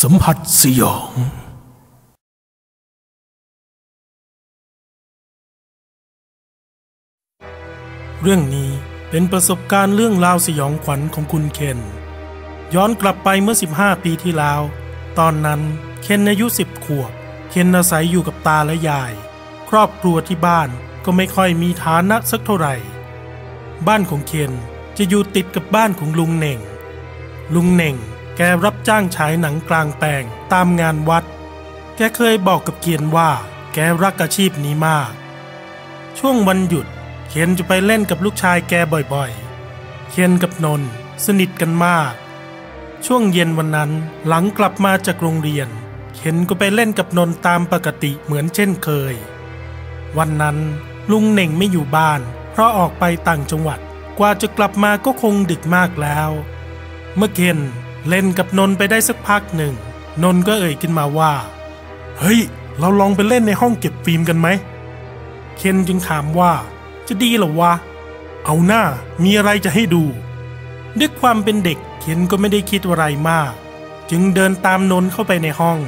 สัมผัสสยอง เรื่องนี้เป็นประสบการณ์เรื่องราวสยองขวัญของคุณเคน ย้อนกลับไปเมื่อ 15 ปีที่แล้ว ตอนนั้นเคนอายุ 10 ขวบ เคนอาศัยอยู่กับตาและยาย ครอบครัวที่บ้านก็ไม่ค่อยมีฐานะสักเท่าไหร่ บ้านของเคนจะอยู่ติดกับบ้านของลุงเหน่ง ลุงเหน่ง กรับจ้างฉายหนังกลางแปลงตามงานวัด แกเคยบอกกับเคียนว่า แกรักอาชีพนี้มาก ช่วงวันหยุดเคนจะไปเล่นกับลูกชายแกบ่อยๆ เคนกับนนท์สนิทกันมาก ช่วงเย็นวันนั้นหลังกลับมาจากโรงเรียน เคนก็ไปเล่นกับนนท์ตามปกติเหมือนเช่นเคย วันนั้นลุงเหน่งไม่อยู่บ้าน เพราะออกไปต่างจังหวัดกว่าจะกลับมาก็คงดึกมากแล้ว เมื่อเคน เล่นกับนนไปได้สักพักหนึ่ง นนก็เอ่ยขึ้นมาว่า เฮ้ย เราลองไปเล่นในห้องเก็บฟิล์มกันไหม เคนจึงถามว่า จะดีเหรอวะ เอาหน้ามีอะไรจะให้ดู ด้วยความเป็นเด็กเคนก็ไม่ได้คิดอะไรมาก จึงเดินตามนนเข้าไปในห้อง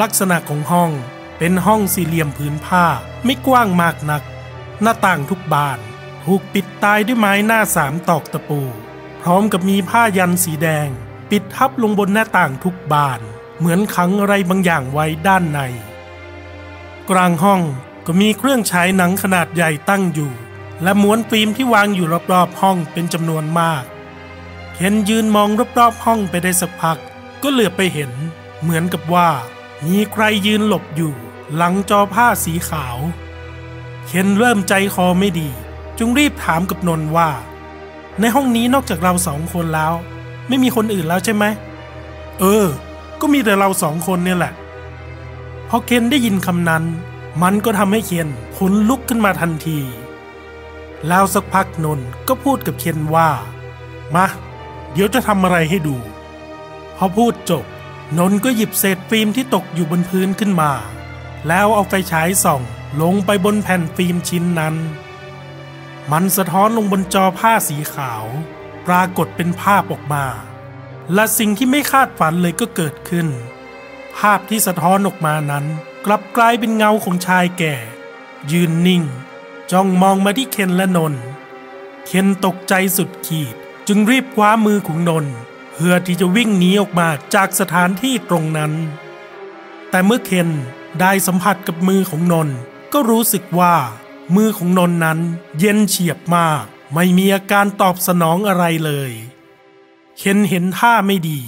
ลักษณะของห้องเป็นห้องสี่เหลี่ยมผืนผ้าไม่กว้างมากนัก หน้าต่างทุกบานถูกปิดตายด้วยไม้หน้าสามตอกตะปู พร้อมกับมีผ้ายันสีแดง ปิดทับลงบนหน้าต่างทุกบาน เหมือนขังอะไรบางอย่างไว้ด้านใน กลางห้องก็มีเครื่องฉายหนังขนาดใหญ่ตั้งอยู่ และม้วนฟิล์มที่วางอยู่รอบๆห้องเป็นจำนวนมาก เคนยืนมองรอบๆห้องไปได้สักพัก ก็เหลือไปเห็น เหมือนกับว่า มีใครยืนหลบอยู่ หลังจอผ้าสีขาว เคนเริ่มใจคอไม่ดี จึงรีบถามกับนนท์ว่า ในห้องนี้นอกจากเราสองคนแล้ว ไม่มีคนอื่นแล้วใช่ไหม เออ ก็มีแต่เราสองคนเนี่ยแหละ พอเคนได้ยินคำนั้น มันก็ทำให้เคนขนลุกขึ้นมาทันที แล้วสักพักนน์ก็พูดกับเคนว่า มา เดี๋ยวจะทำอะไรให้ดู พอพูดจบ นน์ก็หยิบเศษฟิล์มที่ตกอยู่บนพื้นขึ้นมา แล้วเอาไฟฉายส่อง ลงไปบนแผ่นฟิล์มชิ้นนั้น มันสะท้อนลงบนจอผ้าสีขาว ปรากฏเป็นภาพออกมา และสิ่งที่ไม่คาดฝันเลยก็เกิดขึ้น ภาพที่สะท้อนออกมานั้น กลับกลายเป็นเงาของชายแก่ ยืนนิ่ง จ้องมองมาที่เคนและนนท์เคนตกใจสุดขีดจึงรีบคว้ามือของนนท์เพื่อที่จะวิ่งหนีออกมาจากสถานที่ตรงนั้น แต่เมื่อเคนได้สัมผัสกับมือของนนท์ก็รู้สึกว่า มือของนนท์นั้นเย็นเฉียบมาก ไม่มีอาการตอบสนองอะไรเลยเคนเห็นท่าไม่ดี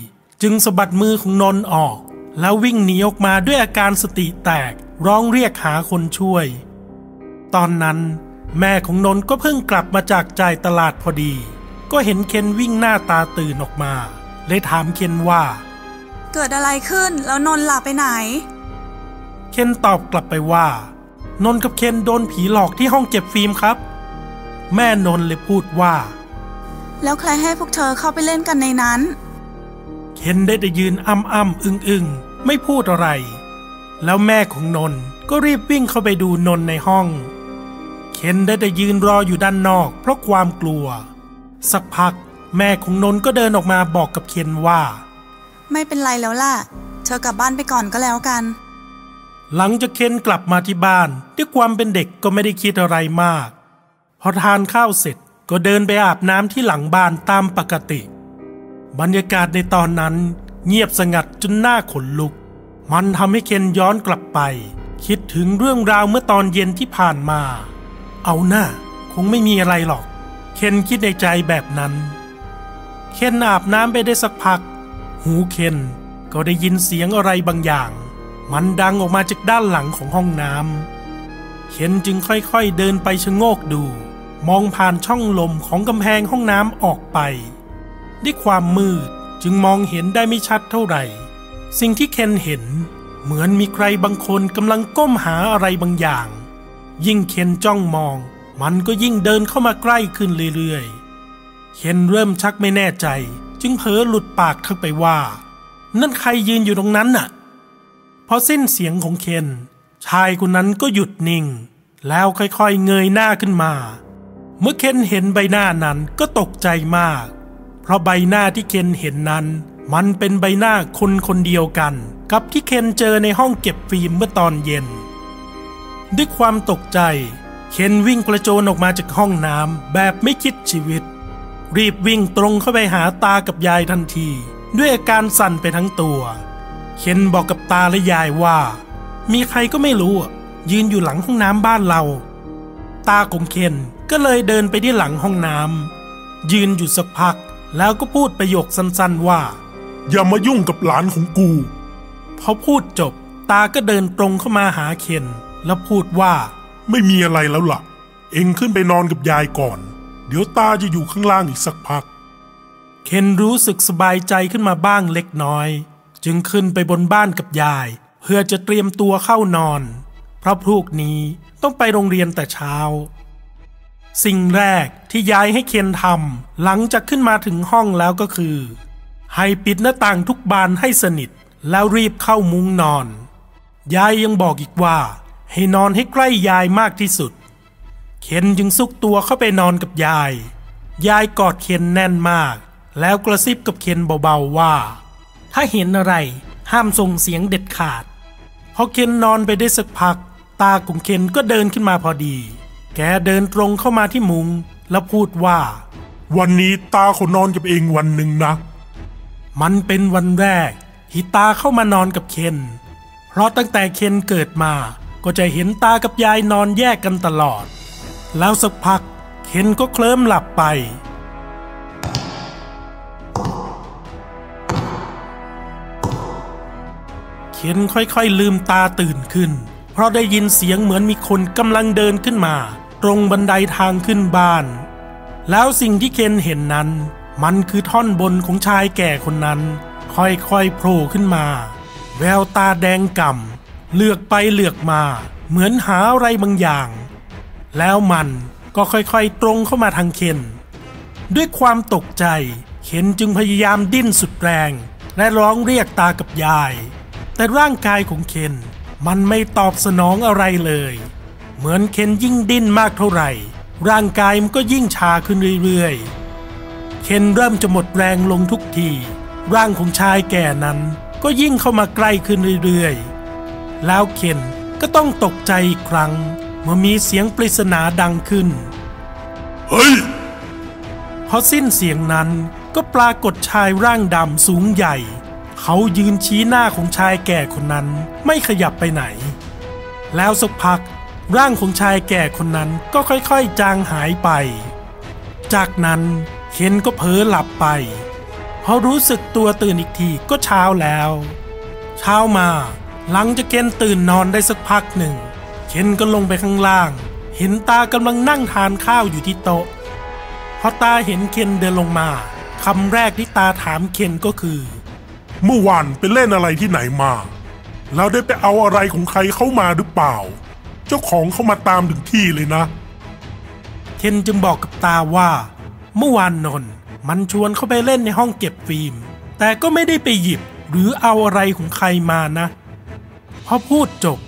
จึงสะบัดมือของนนท์ออก แล้ววิ่งหนีออกมาด้วยอาการสติแตกร้องเรียกหาคนช่วย ตอนนั้น แม่ของนนท์ก็เพิ่งกลับมาจากจ่ายตลาดพอดี ก็เห็นเคนวิ่งหน้าตาตื่นออกมา เลยถามเคนว่า เกิดอะไรขึ้นแล้วนนท์หลับไปไหน เคนตอบกลับไปว่า นนท์กับเคนโดนผีหลอกที่ห้องเก็บฟิล์มครับ แม่นนท์เลยพูดว่า แล้วใครให้พวกเธอเข้าไปเล่นกันในนั้น เคนได้แต่ยืนอ้ำอ้ำอึงอึงไม่พูดอะไร แล้วแม่ของนนท์ก็รีบวิ่งเข้าไปดูนนท์ในห้อง เคนได้แต่ยืนรออยู่ด้านนอก เพราะความกลัว สักพักแม่ของนนท์ก็เดินออกมาบอกกับเคนว่า ไม่เป็นไรแล้วล่ะ เธอกลับบ้านไปก่อนก็แล้วกัน หลังจากเคนกลับมาที่บ้านด้วยความเป็นเด็กก็ไม่ได้คิดอะไรมาก พอทานข้าวเสร็จก็เดินไปอาบน้ำที่หลังบ้านตามปกติ บรรยากาศในตอนนั้นเงียบสงัดจนหน้าขนลุก มันทำให้เคนย้อนกลับไป คิดถึงเรื่องราวเมื่อตอนเย็นที่ผ่านมา เอาหน้าคงไม่มีอะไรหรอก เคนคิดในใจแบบนั้น เคนอาบน้ำไปได้สักพัก หูเคนก็ได้ยินเสียงอะไรบางอย่าง มันดังออกมาจากด้านหลังของห้องน้ำเคนจึงค่อยๆเดินไปชะโงกดู มองผ่านช่องลมของกำแพงห้องน้ำออกไป ด้วยความมืดจึงมองเห็นได้ไม่ชัดเท่าไหร่ สิ่งที่เคนเห็นเหมือนมีใครบางคนกำลังก้มหาอะไรบางอย่าง ยิ่งเคนจ้องมอง มันก็ยิ่งเดินเข้ามาใกล้ขึ้นเรื่อยๆ เคนเริ่มชักไม่แน่ใจ จึงเผลอหลุดปากทักไปว่า นั่นใครยืนอยู่ตรงนั้นน่ะพอสิ้นเสียงของเคน ชายคนนั้นก็หยุดนิ่ง แล้วค่อยๆเงยหน้าขึ้นมา เมื่อเคนเห็นใบหน้านั้นก็ตกใจมาก เพราะใบหน้าที่เคนเห็นนั้น มันเป็นใบหน้าคนคนเดียวกัน กับที่เคนเจอในห้องเก็บฟิล์มเมื่อตอนเย็น ด้วยความตกใจ เคนวิ่งกระโจนออกมาจากห้องน้ำแบบไม่คิดชีวิต รีบวิ่งตรงเข้าไปหาตากับยายทันที ด้วยอาการสั่นไปทั้งตัว เคนบอกกับตาและยายว่า มีใครก็ไม่รู้ยืนอยู่หลังห้องน้ำบ้านเรา ตาของเคน ก็เลยเดินไปที่หลังห้องน้ำยืนอยู่สักพัก แล้วก็พูดประโยคสั้นๆว่า อย่ามายุ่งกับหลานของกูพอพูดจบ ตาก็เดินตรงเข้ามาหาเคนแล้วพูดว่า ไม่มีอะไรแล้วล่ะ เอ็งขึ้นไปนอนกับยายก่อน เดี๋ยวตาจะอยู่ข้างล่างอีกสักพัก เคนรู้สึกสบายใจขึ้นมาบ้างเล็กน้อย จึงขึ้นไปบนบ้านกับยาย เพื่อจะเตรียมตัวเข้านอน เพราะพรุ่งนี้ต้องไปโรงเรียนแต่เช้า สิ่งแรกที่ยายให้เคนทำหลังจากขึ้นมาถึงห้องแล้วก็คือ ให้ปิดหน้าต่างทุกบานให้สนิท แล้วรีบเข้ามุ้งนอน ยายยังบอกอีกว่า ให้นอนให้ใกล้ยายมากที่สุด เคนจึงซุกตัวเข้าไปนอนกับยาย ยายกอดเคนแน่นมาก แล้วกระซิบกับเคนเบาๆว่า ถ้าเห็นอะไรห้ามส่งเสียงเด็ดขาดพอเคนนอนไปได้สักพัก ตาของเคนก็เดินขึ้นมาพอดี แกเดินตรงเข้ามาที่มุง แล้วพูดว่า วันนี้ตาขอนอนกับเองวันหนึ่งนะ มันเป็นวันแรกที่ตาเข้ามานอนกับเคน เพราะตั้งแต่เคนเกิดมาก็จะเห็นตากับยายนอนแยกกันตลอด แล้วสักพักเคนก็เคลิ้มหลับไป เคนค่อยๆลืมตาตื่นขึ้น เพราะได้ยินเสียงเหมือนมีคนกำลังเดินขึ้นมา ตรงบันไดทางขึ้นบ้าน แล้วสิ่งที่เคนเห็นนั้น มันคือท่อนบนของชายแก่คนนั้น ค่อยๆโผล่ขึ้นมา แววตาแดงก่ำเลือกไปเลือกมา เหมือนหาอะไรบางอย่าง แล้วมันก็ค่อยๆตรงเข้ามาทางเคน ด้วยความตกใจ เคนจึงพยายามดิ้นสุดแรง และร้องเรียกตากับยาย แต่ร่างกายของเคน มันไม่ตอบสนองอะไรเลย เหมือนเคนยิ่งดิ้นมากเท่าไหร่ ร่างกายมันก็ยิ่งชาขึ้นเรื่อยๆ เคนเริ่มจะหมดแรงลงทุกที ร่างของชายแก่นั้นก็ยิ่งเข้ามาใกล้ขึ้นเรื่อยๆ แล้วเคนก็ต้องตกใจอีกครั้ง เมื่อมีเสียงปริศนาดังขึ้น เฮ้ย พอสิ้นเสียงนั้นก็ปรากฏชายร่างดำสูงใหญ่ เขายืนชี้หน้าของชายแก่คนนั้นไม่ขยับไปไหน แล้วสักพัก ร่างของชายแก่คนนั้นก็ค่อยๆ จางหายไป จากนั้นเคนก็เผลอหลับไปพอรู้สึกตัวตื่นอีกทีก็เช้าแล้ว เช้ามาหลังจากเคนตื่นนอนได้สักพักหนึ่ง เคนก็ลงไปข้างล่าง เห็นตากำลังนั่งทานข้าวอยู่ที่โต๊ะพอตาเห็นเคนเดินลงมาคำแรกที่ตาถามเคนก็คือ เมื่อวานไปเล่นอะไรที่ไหนมา แล้วได้ไปเอาอะไรของใครเข้ามาหรือเปล่า เจ้าของเข้ามาตามถึงที่เลยนะ เคนจึงบอกกับตาว่า เมื่อวานนนมันชวนเข้าไปเล่นในห้องเก็บฟิล์ม แต่ก็ไม่ได้ไปหยิบหรือเอาอะไรของใครมานะ พอพูดจบ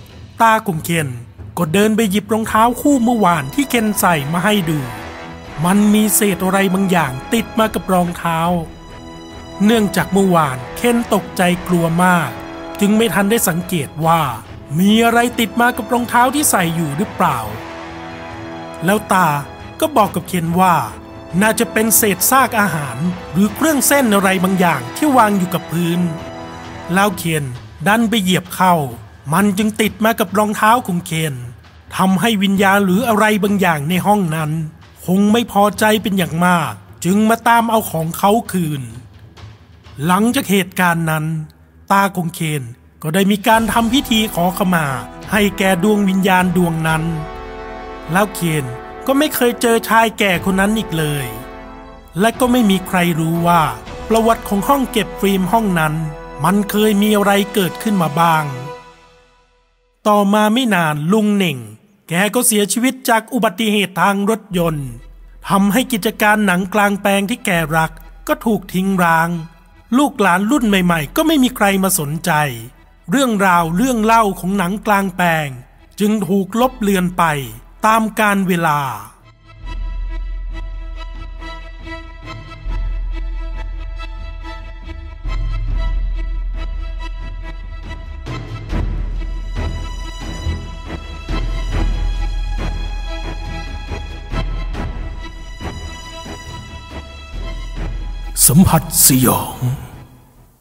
ตาของเคนก็เดินไปหยิบรองเท้าคู่เมื่อวานที่เคนใส่มาให้ดู มันมีเศษอะไรบางอย่างติดมากับรองเท้า เนื่องจากเมื่อวานเคนตกใจกลัวมาก จึงไม่ทันได้สังเกตว่า มีอะไรติดมากับรองเท้าที่ใส่อยู่หรือเปล่า แล้วตาก็บอกกับเคนว่า น่าจะเป็นเศษซากอาหาร หรือเครื่องเส้นอะไรบางอย่างที่วางอยู่กับพื้น แล้วเคนดันไปเหยียบเข้า มันจึงติดมากับรองเท้าของเคนทำให้วิญญาณหรืออะไรบางอย่างในห้องนั้น คงไม่พอใจเป็นอย่างมาก จึงมาตามเอาของเขาคืน หลังจากเหตุการณ์นั้น ตาของเคนก็ได้มีการทำพิธีขอขมา ให้แก่ดวงวิญญาณดวงนั้น แล้วเคนก็ไม่เคยเจอชายแก่คนนั้นอีกเลย และก็ไม่มีใครรู้ว่า ประวัติของห้องเก็บฟิล์มห้องนั้น มันเคยมีอะไรเกิดขึ้นมาบ้าง ต่อมาไม่นานลุงเหน่ง แกก็เสียชีวิตจากอุบัติเหตุทางรถยนต์ทำให้กิจการหนังกลางแปลงที่แกรักก็ถูกทิ้งร้าง ลูกหลานรุ่นใหม่ๆ ก็ไม่มีใครมาสนใจ เรื่องราวเรื่องเล่าของหนังกลางแปลง จึงถูกลบเลือนไปตามกาลเวลา สัมผัสสยอง